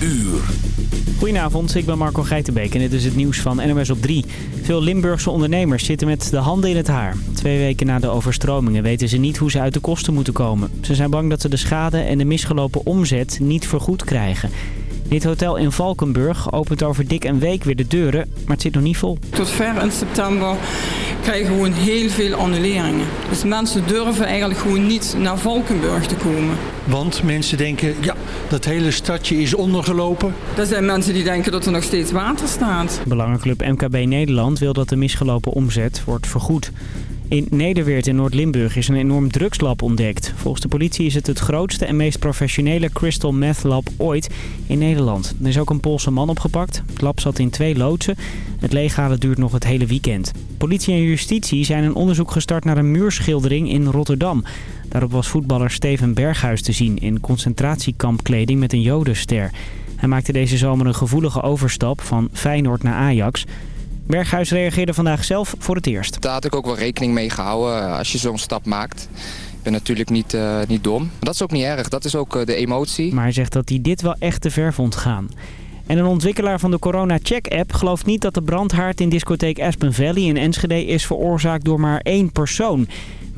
uur. Goedenavond, ik ben Marco Geitenbeek en dit is het nieuws van NOS op 3. Veel Limburgse ondernemers zitten met de handen in het haar. Twee weken na de overstromingen weten ze niet hoe ze uit de kosten moeten komen. Ze zijn bang dat ze de schade en de misgelopen omzet niet vergoed krijgen. Dit hotel in Valkenburg opent over dik een week weer de deuren, maar het zit nog niet vol. Tot ver in september krijgen we gewoon heel veel annuleringen. Dus mensen durven eigenlijk gewoon niet naar Valkenburg te komen. Want mensen denken, ja, dat hele stadje is ondergelopen. Er zijn mensen die denken dat er nog steeds water staat. Belangenclub MKB Nederland wil dat de misgelopen omzet wordt vergoed. In Nederweert in Noord-Limburg is een enorm drugslab ontdekt. Volgens de politie is het het grootste en meest professionele crystal meth lab ooit in Nederland. Er is ook een Poolse man opgepakt. Het lab zat in twee loodsen. Het leeghalen duurt nog het hele weekend. Politie en justitie zijn een onderzoek gestart naar een muurschildering in Rotterdam. Daarop was voetballer Steven Berghuis te zien in concentratiekampkleding met een jodenster. Hij maakte deze zomer een gevoelige overstap van Feyenoord naar Ajax... Berghuis reageerde vandaag zelf voor het eerst. Daar had ik ook wel rekening mee gehouden eh, als je zo'n stap maakt. Ik ben natuurlijk niet, uh, niet dom. Maar dat is ook niet erg, dat is ook uh, de emotie. Maar hij zegt dat hij dit wel echt te ver vond gaan. En een ontwikkelaar van de Corona Check app gelooft niet dat de brandhaard in discotheek Aspen Valley in Enschede is veroorzaakt door maar één persoon.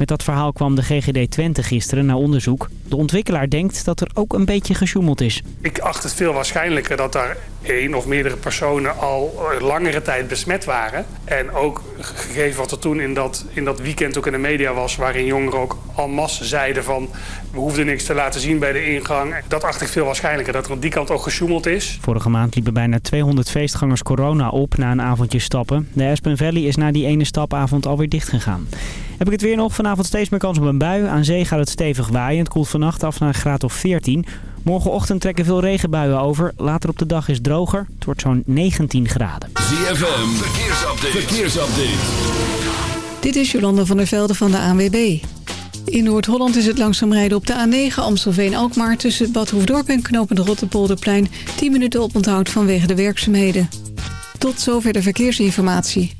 Met dat verhaal kwam de GGD Twente gisteren naar onderzoek. De ontwikkelaar denkt dat er ook een beetje gesjoemeld is. Ik acht het veel waarschijnlijker dat daar één of meerdere personen al langere tijd besmet waren. En ook gegeven wat er toen in dat, in dat weekend ook in de media was... waarin jongeren ook al massen zeiden van... we hoefden niks te laten zien bij de ingang. Dat acht ik veel waarschijnlijker, dat er aan die kant ook gesjoemeld is. Vorige maand liepen bijna 200 feestgangers corona op na een avondje stappen. De Aspen Valley is na die ene stapavond alweer dichtgegaan. Heb ik het weer nog? Vanavond steeds meer kans op een bui. Aan zee gaat het stevig waaien. Het koelt vannacht af naar een graad of 14. Morgenochtend trekken veel regenbuien over. Later op de dag is het droger. Het wordt zo'n 19 graden. ZFM, verkeersupdate. verkeersupdate. Dit is Jolanda van der Velde van de ANWB. In Noord-Holland is het langzaam rijden op de A9 Amstelveen-Alkmaar... tussen Bad Hoefdorp en Knopend Rotterpolderplein... 10 minuten oponthoud vanwege de werkzaamheden. Tot zover de verkeersinformatie.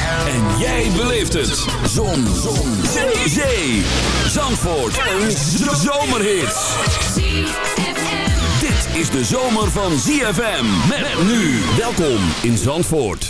En jij beleeft het. Zon. Zon. Zee. Zee. Zandvoort. Een zomerhit. Dit is de zomer van ZFM. Met nu. Welkom in Zandvoort.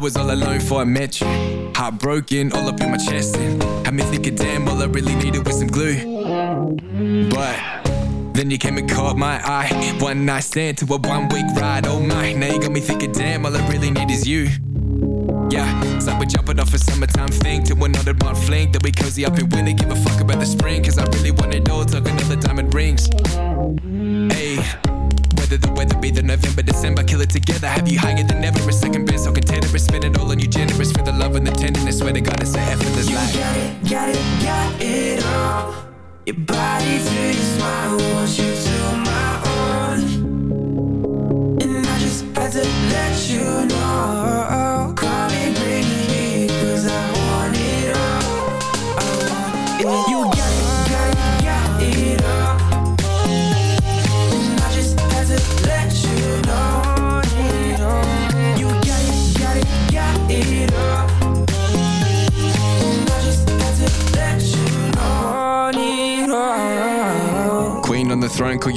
Was all alone before I met you. Heartbroken, all up in my chest, and had me thinking, damn, all I really needed was some glue. But then you came and caught my eye. One night stand to a one week ride. Oh my, now you got me thinking, damn, all I really need is you. Yeah, it's like we're jumping off a summertime thing to another one fling. Then we cozy up in winter, give a fuck about the spring. Cause I really want it all, talking all the diamond rings. Hey, whether the weather be the November, December, kill it together. Have you higher than ever? A second best, so container, spend it all on you, generous for the love and the tenderness. Swear to God, it's a effortless You life. got it, got it, got it all. Your body to your smile, want you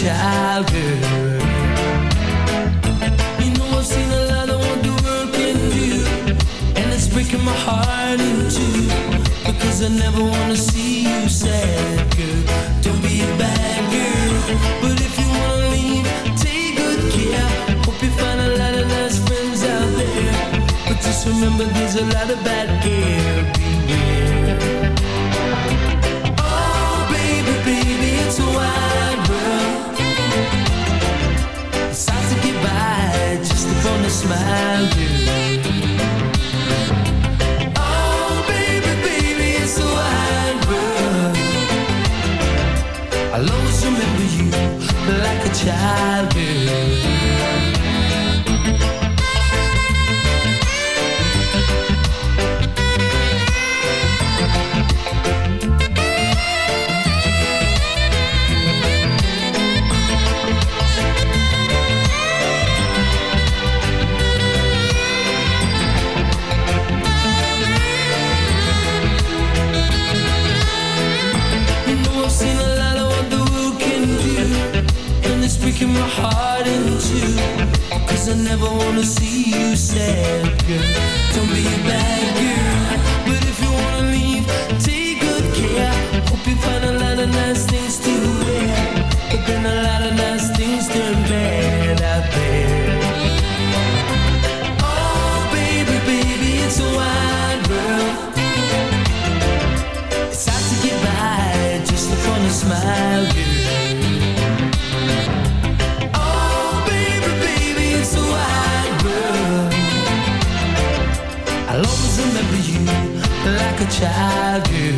Child, girl. You know I've seen a lot of what the world can do, and it's breaking my heart in two. Because I never wanna see you sad, girl. Don't be a bad girl, remember there's a lot of bad. Beware. Oh, baby, baby, it's a world. It's hard to get by just upon a smile. Oh, baby, baby, it's a world. I'll always remember you like a child, girl. My heart in I never wanna see you sad, girl. Don't be a bad girl. But if you wanna leave, take good care. Hope you find a lot of nice things shall do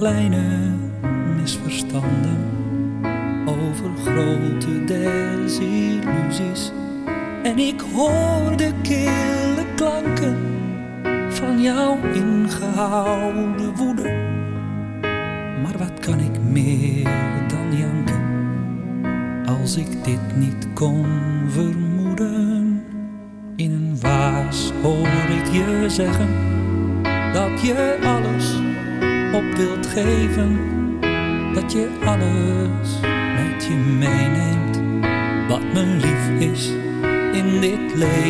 kleine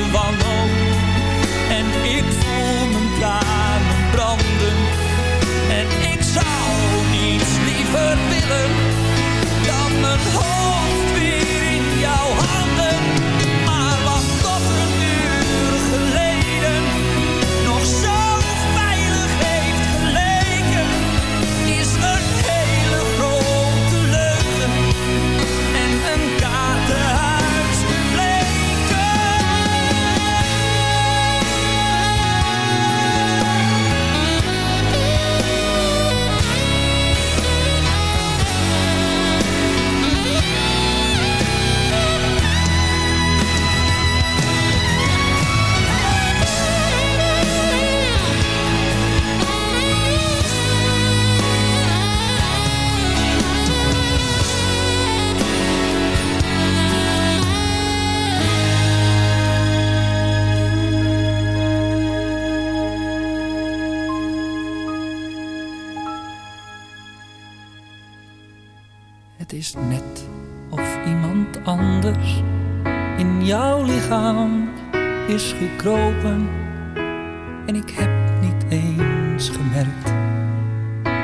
wanhoop en ik voel mijn tranen branden. En ik zou niets liever willen dan mijn hoofd weer in jouw handen. Het is net of iemand anders in jouw lichaam is gekropen. En ik heb niet eens gemerkt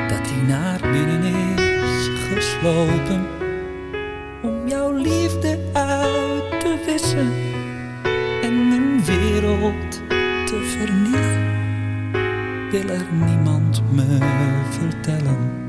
dat hij naar binnen is geslopen. Om jouw liefde uit te wissen en mijn wereld te vernielen. Wil er niemand me vertellen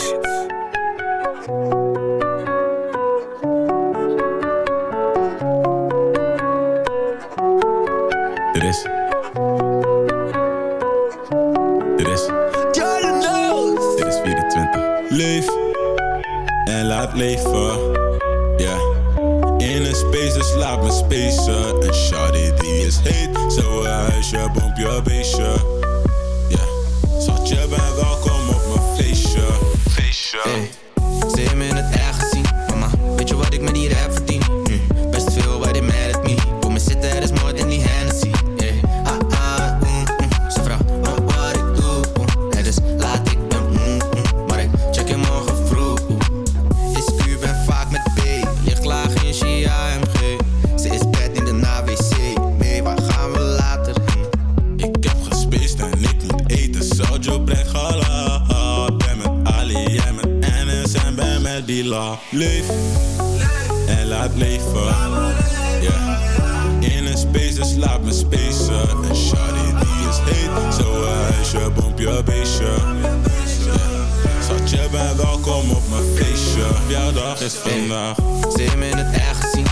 Leef, en laat leven. In een space, dus laat me spacen. En shawty die is heet, zo huisje, pomp je beestje. Zat je bent welkom op mijn feestje. Jouw dag is vandaag. Hey, me in het echt zien.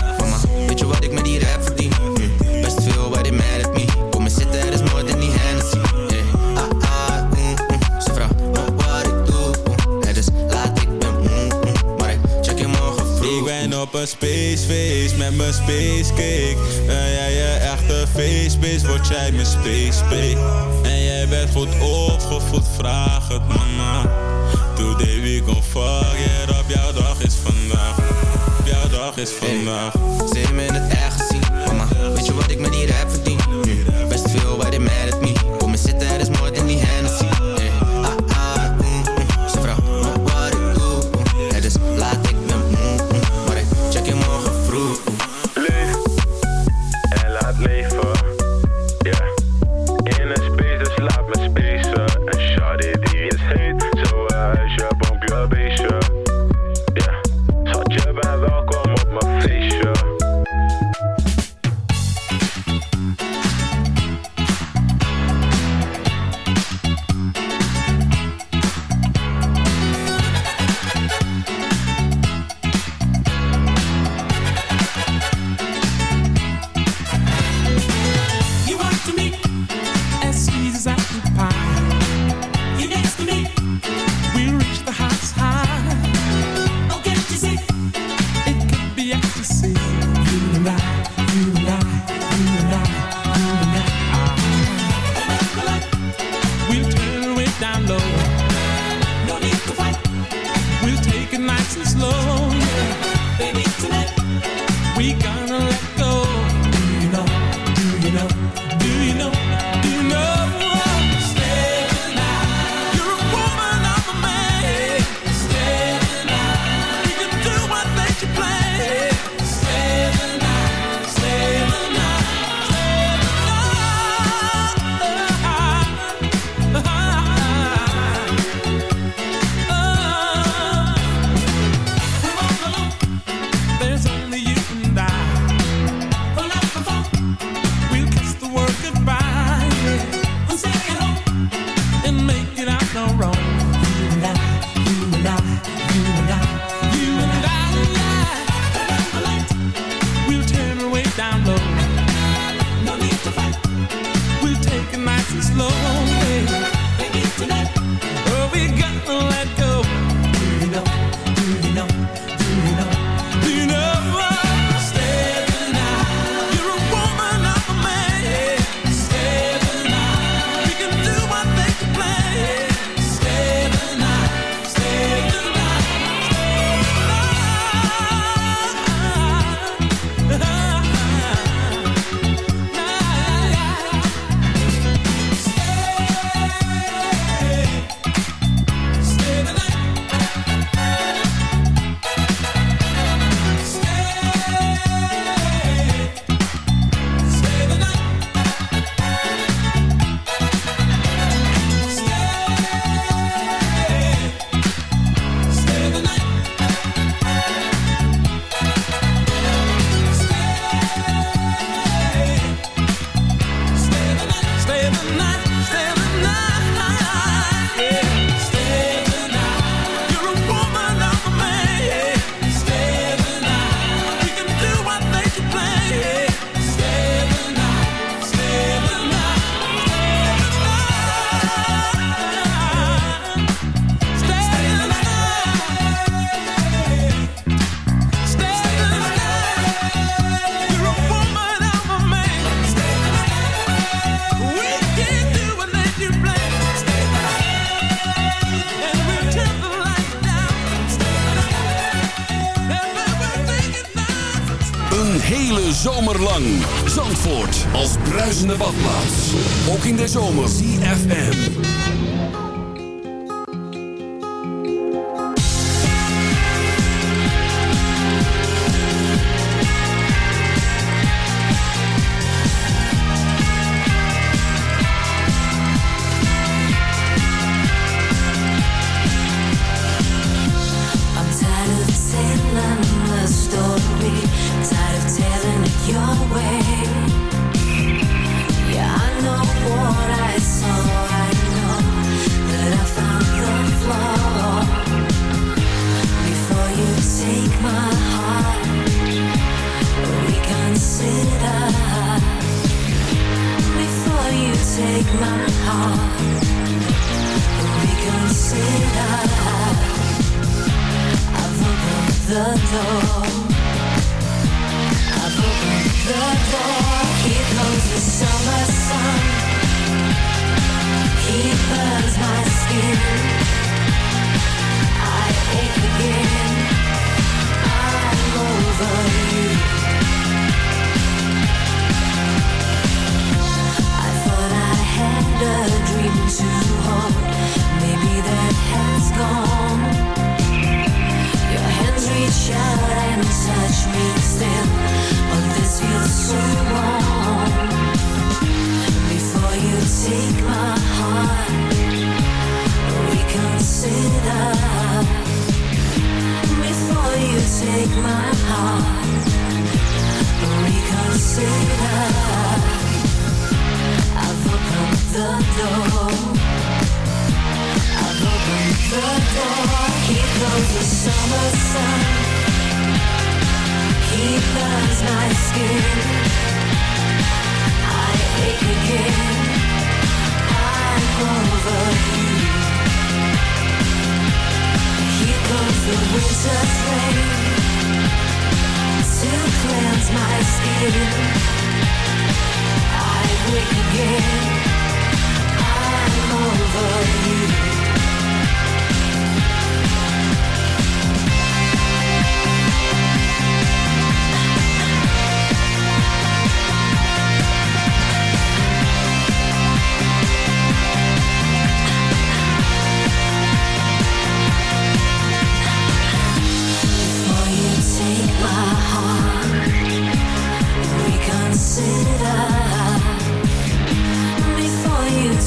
Weet je wat ik met die rap verdien? op een spaceface met mijn spacecake. Wanneer jij je echte facebeest, word jij mijn spacebait. En jij bent goed opgevoed, vraag het mama. Today we go fuck it op jouw dag is vandaag. Op jouw dag is vandaag. Hey, me in het echt zien, mama. Weet je wat ik met die heb verdiend. Best veel, why they mad at me? 走。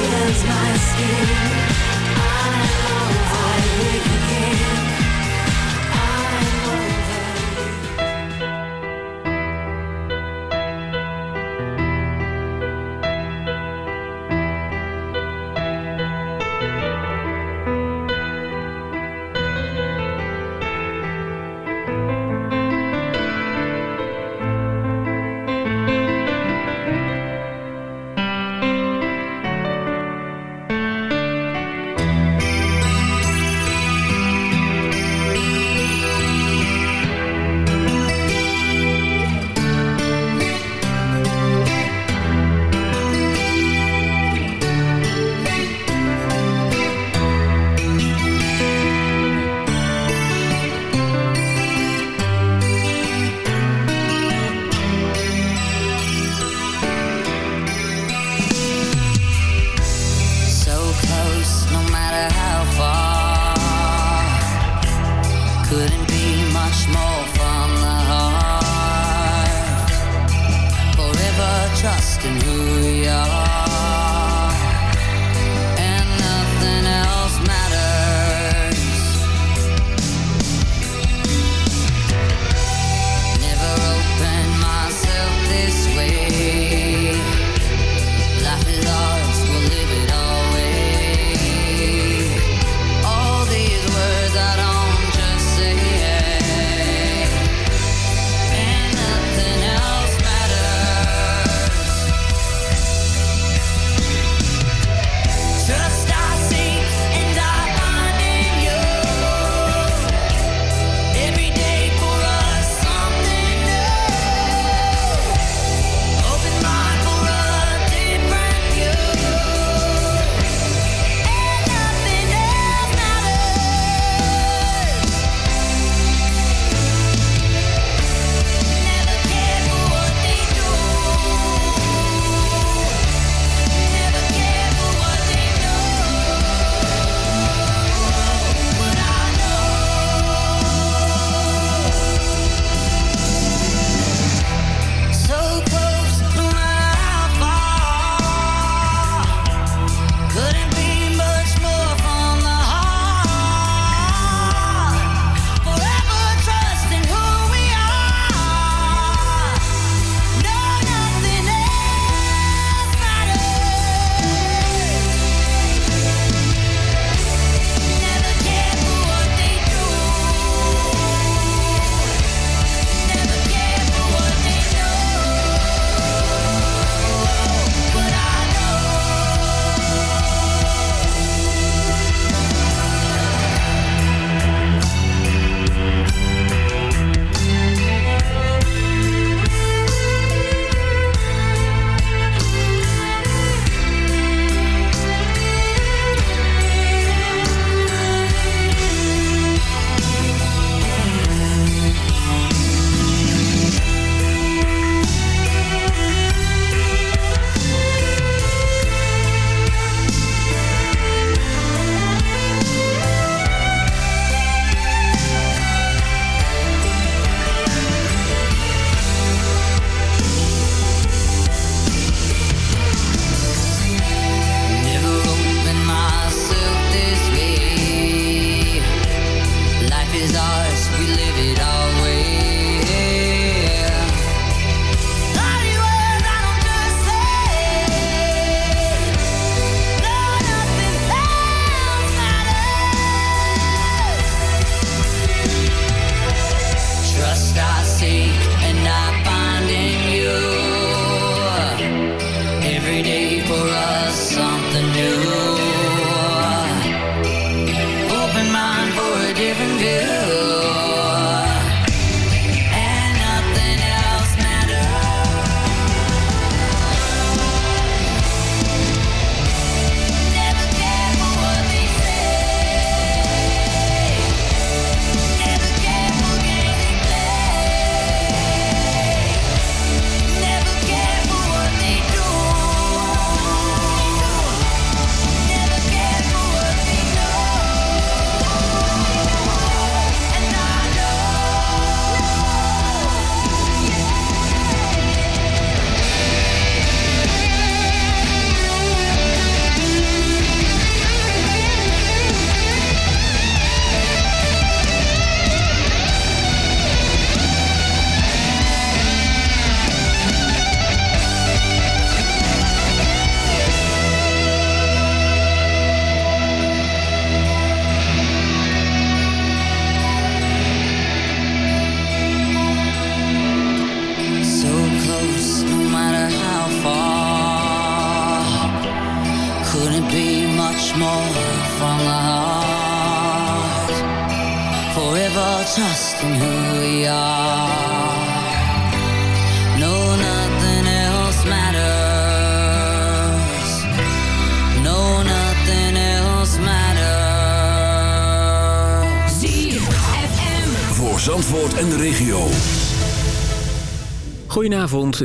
Against my skin, I know I wake again.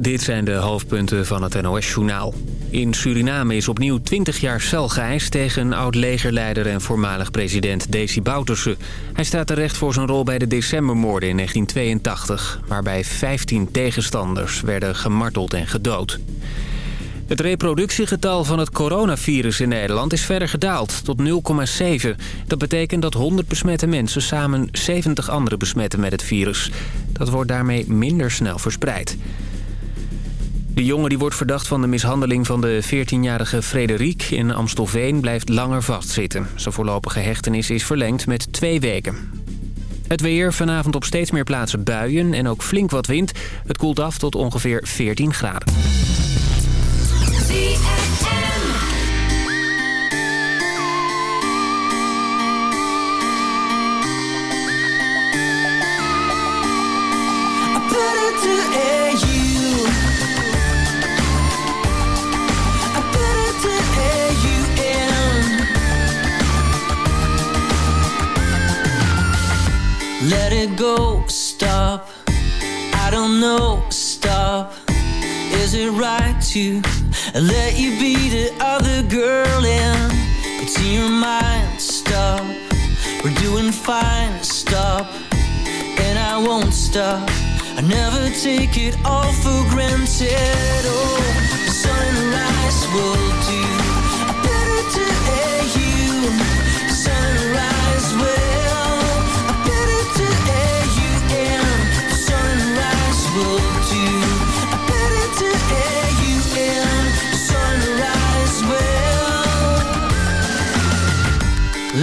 Dit zijn de hoofdpunten van het NOS-journaal. In Suriname is opnieuw 20 jaar cel geëist tegen oud-legerleider en voormalig president Desi Bouterse. Hij staat terecht voor zijn rol bij de decembermoorden in 1982... waarbij 15 tegenstanders werden gemarteld en gedood. Het reproductiegetal van het coronavirus in Nederland is verder gedaald tot 0,7. Dat betekent dat 100 besmette mensen samen 70 anderen besmetten met het virus. Dat wordt daarmee minder snel verspreid. De jongen die wordt verdacht van de mishandeling van de 14-jarige Frederik in Amstelveen blijft langer vastzitten. Zijn voorlopige hechtenis is verlengd met twee weken. Het weer, vanavond op steeds meer plaatsen buien en ook flink wat wind. Het koelt af tot ongeveer 14 graden. Let it go, stop. I don't know, stop. Is it right to let you be the other girl in? it's in your mind, stop. We're doing fine, stop and I won't stop. I never take it all for granted. Oh, sunrise will do. Better to you.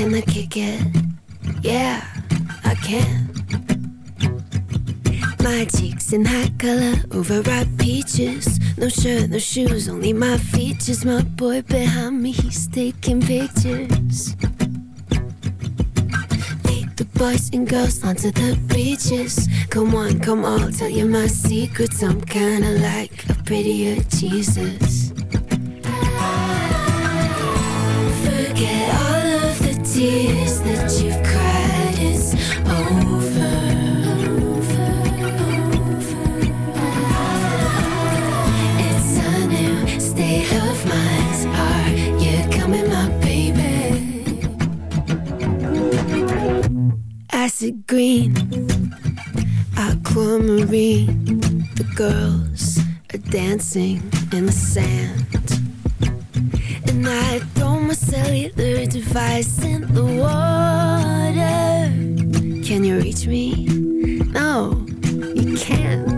Can I kick it? Yeah, I can. My cheeks in hot color, overripe peaches. No shirt, no shoes, only my features. My boy behind me, he's taking pictures. Lead the boys and girls onto the beaches. Come on, come on, I'll tell you my secrets. I'm kinda like a prettier Jesus. Dancing in the sand. I throw my cellular device in the water. Can you reach me? No, you can't.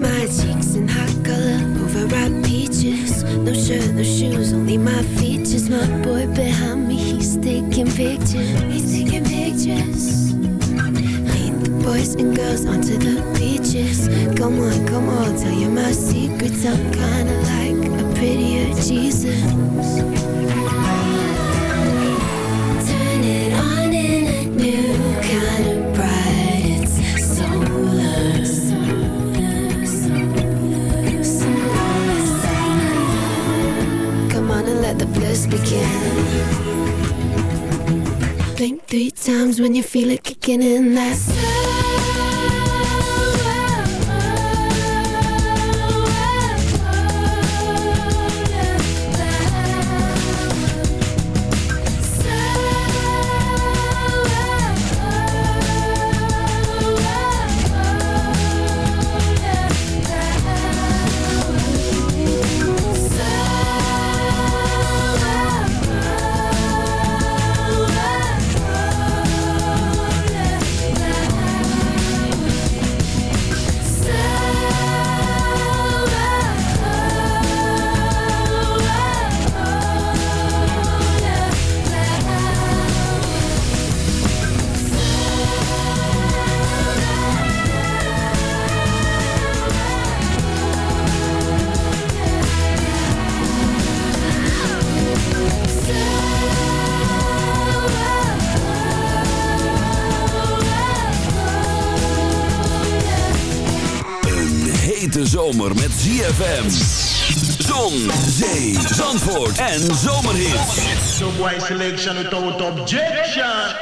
My cheeks in hot color, overripe peaches. No shirt, no shoes, only my features. My boy behind me, he's taking pictures. He's taking pictures. Lead the boys and girls onto the beaches. Come on, come on, tell you my secrets. I'm kinda like a prettier Jesus. Turn it on in a new kind of bright. It's solar. Come on and let the bliss begin. Blink three times when you feel it kicking in. That's ZFM. Zon, zee, zandvoort en zomerhits. So boy selection without objection.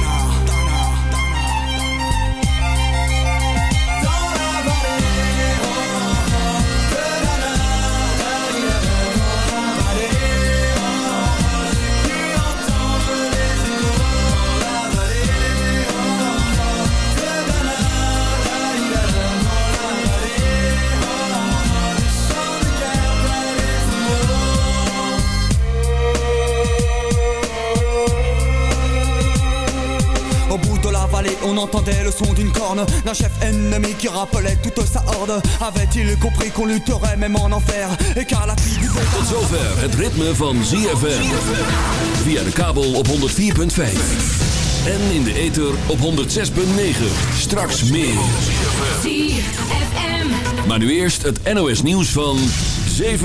Le son d'une corne D'un chef ennemi qui rappelait toute sa horde Avait-il compris qu'on lutterait même en enfer Et car la tribu de Tot zover het ritme van ZFM. Via de kabel op 104.5. En in de ether op 106.9. Straks meer. ZFM. Maar nu eerst het NOS nieuws van 7